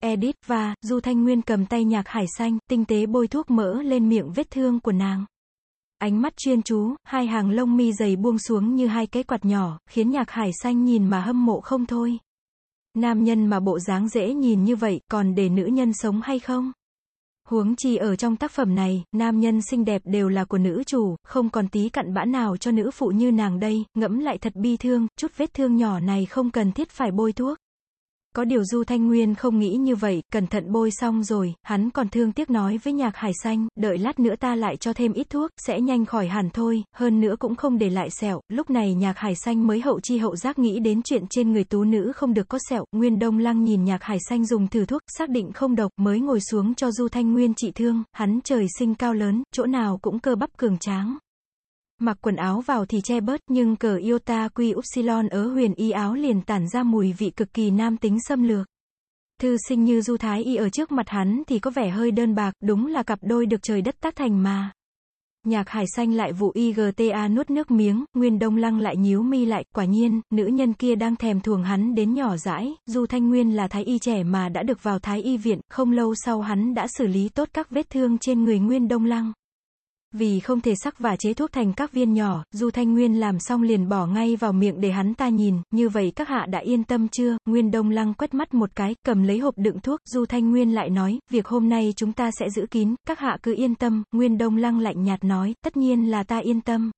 Edith và, Du Thanh Nguyên cầm tay nhạc hải xanh, tinh tế bôi thuốc mỡ lên miệng vết thương của nàng. Ánh mắt chuyên chú, hai hàng lông mi dày buông xuống như hai cái quạt nhỏ, khiến nhạc hải xanh nhìn mà hâm mộ không thôi. Nam nhân mà bộ dáng dễ nhìn như vậy, còn để nữ nhân sống hay không? Huống chi ở trong tác phẩm này, nam nhân xinh đẹp đều là của nữ chủ, không còn tí cặn bã nào cho nữ phụ như nàng đây, ngẫm lại thật bi thương, chút vết thương nhỏ này không cần thiết phải bôi thuốc. Có điều Du Thanh Nguyên không nghĩ như vậy, cẩn thận bôi xong rồi, hắn còn thương tiếc nói với nhạc hải xanh, đợi lát nữa ta lại cho thêm ít thuốc, sẽ nhanh khỏi hẳn thôi, hơn nữa cũng không để lại sẹo, lúc này nhạc hải xanh mới hậu chi hậu giác nghĩ đến chuyện trên người tú nữ không được có sẹo, Nguyên Đông Lăng nhìn nhạc hải xanh dùng thử thuốc, xác định không độc, mới ngồi xuống cho Du Thanh Nguyên trị thương, hắn trời sinh cao lớn, chỗ nào cũng cơ bắp cường tráng. Mặc quần áo vào thì che bớt, nhưng cờ Iota Quy Upsilon ở huyền y áo liền tản ra mùi vị cực kỳ nam tính xâm lược. Thư sinh như Du Thái Y ở trước mặt hắn thì có vẻ hơi đơn bạc, đúng là cặp đôi được trời đất tác thành mà. Nhạc hải xanh lại vụ IGTA nuốt nước miếng, Nguyên Đông Lăng lại nhíu mi lại, quả nhiên, nữ nhân kia đang thèm thuồng hắn đến nhỏ dãi, Du Thanh Nguyên là thái y trẻ mà đã được vào thái y viện, không lâu sau hắn đã xử lý tốt các vết thương trên người Nguyên Đông Lăng. Vì không thể sắc và chế thuốc thành các viên nhỏ, Du Thanh Nguyên làm xong liền bỏ ngay vào miệng để hắn ta nhìn, như vậy các hạ đã yên tâm chưa, Nguyên Đông Lăng quét mắt một cái, cầm lấy hộp đựng thuốc, Du Thanh Nguyên lại nói, việc hôm nay chúng ta sẽ giữ kín, các hạ cứ yên tâm, Nguyên Đông Lăng lạnh nhạt nói, tất nhiên là ta yên tâm.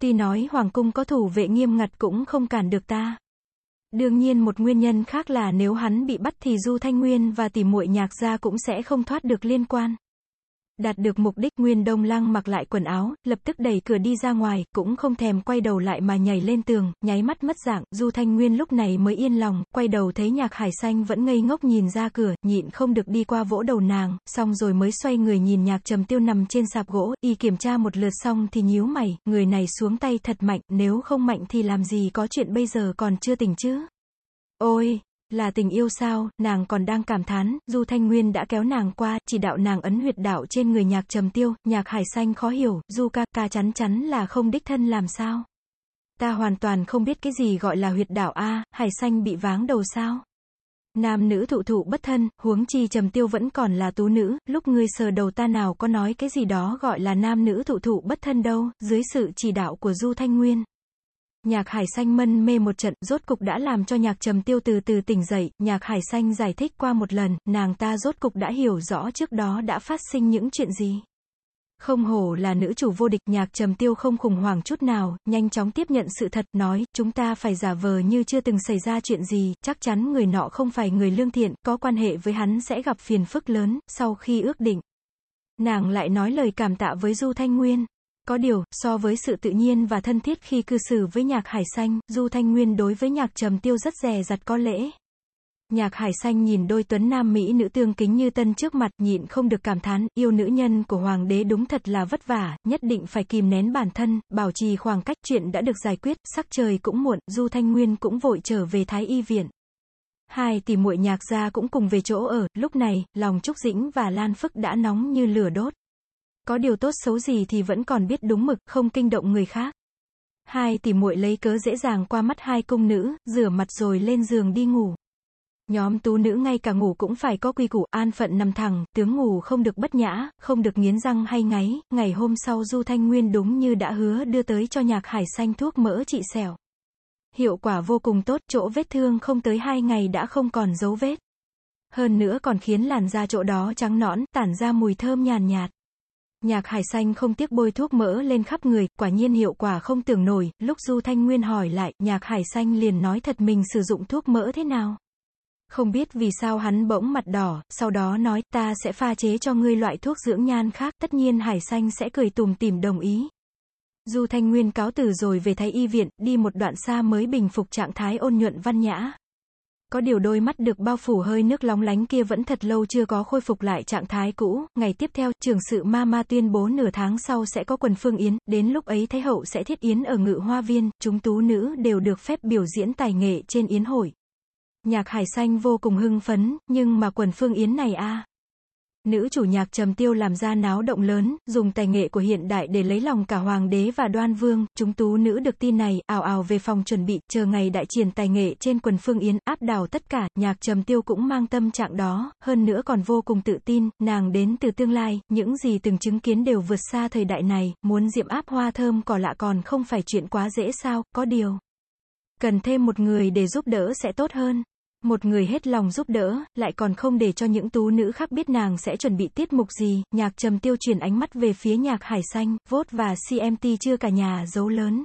Tuy nói Hoàng Cung có thủ vệ nghiêm ngặt cũng không cản được ta. Đương nhiên một nguyên nhân khác là nếu hắn bị bắt thì Du Thanh Nguyên và tỷ muội nhạc gia cũng sẽ không thoát được liên quan. Đạt được mục đích Nguyên Đông Lăng mặc lại quần áo, lập tức đẩy cửa đi ra ngoài, cũng không thèm quay đầu lại mà nhảy lên tường, nháy mắt mất dạng, Du Thanh Nguyên lúc này mới yên lòng, quay đầu thấy nhạc hải xanh vẫn ngây ngốc nhìn ra cửa, nhịn không được đi qua vỗ đầu nàng, xong rồi mới xoay người nhìn nhạc trầm tiêu nằm trên sạp gỗ, y kiểm tra một lượt xong thì nhíu mày, người này xuống tay thật mạnh, nếu không mạnh thì làm gì có chuyện bây giờ còn chưa tỉnh chứ. Ôi, là tình yêu sao, nàng còn đang cảm thán, Du Thanh Nguyên đã kéo nàng qua, chỉ đạo nàng ấn huyệt đạo trên người nhạc trầm tiêu, nhạc hải xanh khó hiểu, Du ca, ca chắn chắn là không đích thân làm sao. Ta hoàn toàn không biết cái gì gọi là huyệt đạo A, hải xanh bị váng đầu sao. Nam nữ thụ thụ bất thân, huống chi trầm tiêu vẫn còn là tú nữ, lúc ngươi sờ đầu ta nào có nói cái gì đó gọi là nam nữ thụ thụ bất thân đâu, dưới sự chỉ đạo của Du Thanh Nguyên. Nhạc hải xanh mân mê một trận, rốt cục đã làm cho nhạc trầm tiêu từ từ tỉnh dậy, nhạc hải xanh giải thích qua một lần, nàng ta rốt cục đã hiểu rõ trước đó đã phát sinh những chuyện gì. Không hổ là nữ chủ vô địch nhạc trầm tiêu không khủng hoảng chút nào, nhanh chóng tiếp nhận sự thật, nói, chúng ta phải giả vờ như chưa từng xảy ra chuyện gì, chắc chắn người nọ không phải người lương thiện, có quan hệ với hắn sẽ gặp phiền phức lớn, sau khi ước định. Nàng lại nói lời cảm tạ với Du Thanh Nguyên. Có điều, so với sự tự nhiên và thân thiết khi cư xử với nhạc hải xanh, Du Thanh Nguyên đối với nhạc trầm tiêu rất rè rặt có lễ. Nhạc hải xanh nhìn đôi tuấn nam Mỹ nữ tương kính như tân trước mặt nhịn không được cảm thán, yêu nữ nhân của hoàng đế đúng thật là vất vả, nhất định phải kìm nén bản thân, bảo trì khoảng cách chuyện đã được giải quyết, sắc trời cũng muộn, Du Thanh Nguyên cũng vội trở về Thái Y Viện. Hai tỷ muội nhạc gia cũng cùng về chỗ ở, lúc này, lòng Trúc Dĩnh và Lan Phức đã nóng như lửa đốt. Có điều tốt xấu gì thì vẫn còn biết đúng mực, không kinh động người khác. Hai tỷ muội lấy cớ dễ dàng qua mắt hai cung nữ, rửa mặt rồi lên giường đi ngủ. Nhóm tú nữ ngay cả ngủ cũng phải có quy củ, an phận nằm thẳng, tướng ngủ không được bất nhã, không được nghiến răng hay ngáy, ngày hôm sau Du Thanh Nguyên đúng như đã hứa đưa tới cho nhạc hải xanh thuốc mỡ trị sẹo. Hiệu quả vô cùng tốt, chỗ vết thương không tới hai ngày đã không còn dấu vết. Hơn nữa còn khiến làn da chỗ đó trắng nõn, tản ra mùi thơm nhàn nhạt. Nhạc hải xanh không tiếc bôi thuốc mỡ lên khắp người, quả nhiên hiệu quả không tưởng nổi, lúc Du Thanh Nguyên hỏi lại, nhạc hải xanh liền nói thật mình sử dụng thuốc mỡ thế nào. Không biết vì sao hắn bỗng mặt đỏ, sau đó nói, ta sẽ pha chế cho ngươi loại thuốc dưỡng nhan khác, tất nhiên hải xanh sẽ cười tùm tìm đồng ý. Du Thanh Nguyên cáo từ rồi về thái y viện, đi một đoạn xa mới bình phục trạng thái ôn nhuận văn nhã. Có điều đôi mắt được bao phủ hơi nước lóng lánh kia vẫn thật lâu chưa có khôi phục lại trạng thái cũ, ngày tiếp theo, trưởng sự ma ma tuyên bố nửa tháng sau sẽ có quần phương yến, đến lúc ấy Thái Hậu sẽ thiết yến ở ngự hoa viên, chúng tú nữ đều được phép biểu diễn tài nghệ trên yến hội. Nhạc hải xanh vô cùng hưng phấn, nhưng mà quần phương yến này a Nữ chủ nhạc trầm tiêu làm ra náo động lớn, dùng tài nghệ của hiện đại để lấy lòng cả hoàng đế và đoan vương, chúng tú nữ được tin này, ào ào về phòng chuẩn bị, chờ ngày đại triển tài nghệ trên quần phương yến, áp đảo tất cả, nhạc trầm tiêu cũng mang tâm trạng đó, hơn nữa còn vô cùng tự tin, nàng đến từ tương lai, những gì từng chứng kiến đều vượt xa thời đại này, muốn diệm áp hoa thơm cỏ lạ còn không phải chuyện quá dễ sao, có điều. Cần thêm một người để giúp đỡ sẽ tốt hơn. Một người hết lòng giúp đỡ, lại còn không để cho những tú nữ khác biết nàng sẽ chuẩn bị tiết mục gì, nhạc trầm tiêu chuyển ánh mắt về phía nhạc hải xanh, vốt và CMT chưa cả nhà giấu lớn.